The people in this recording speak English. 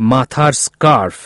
মাথার স্কার্ফ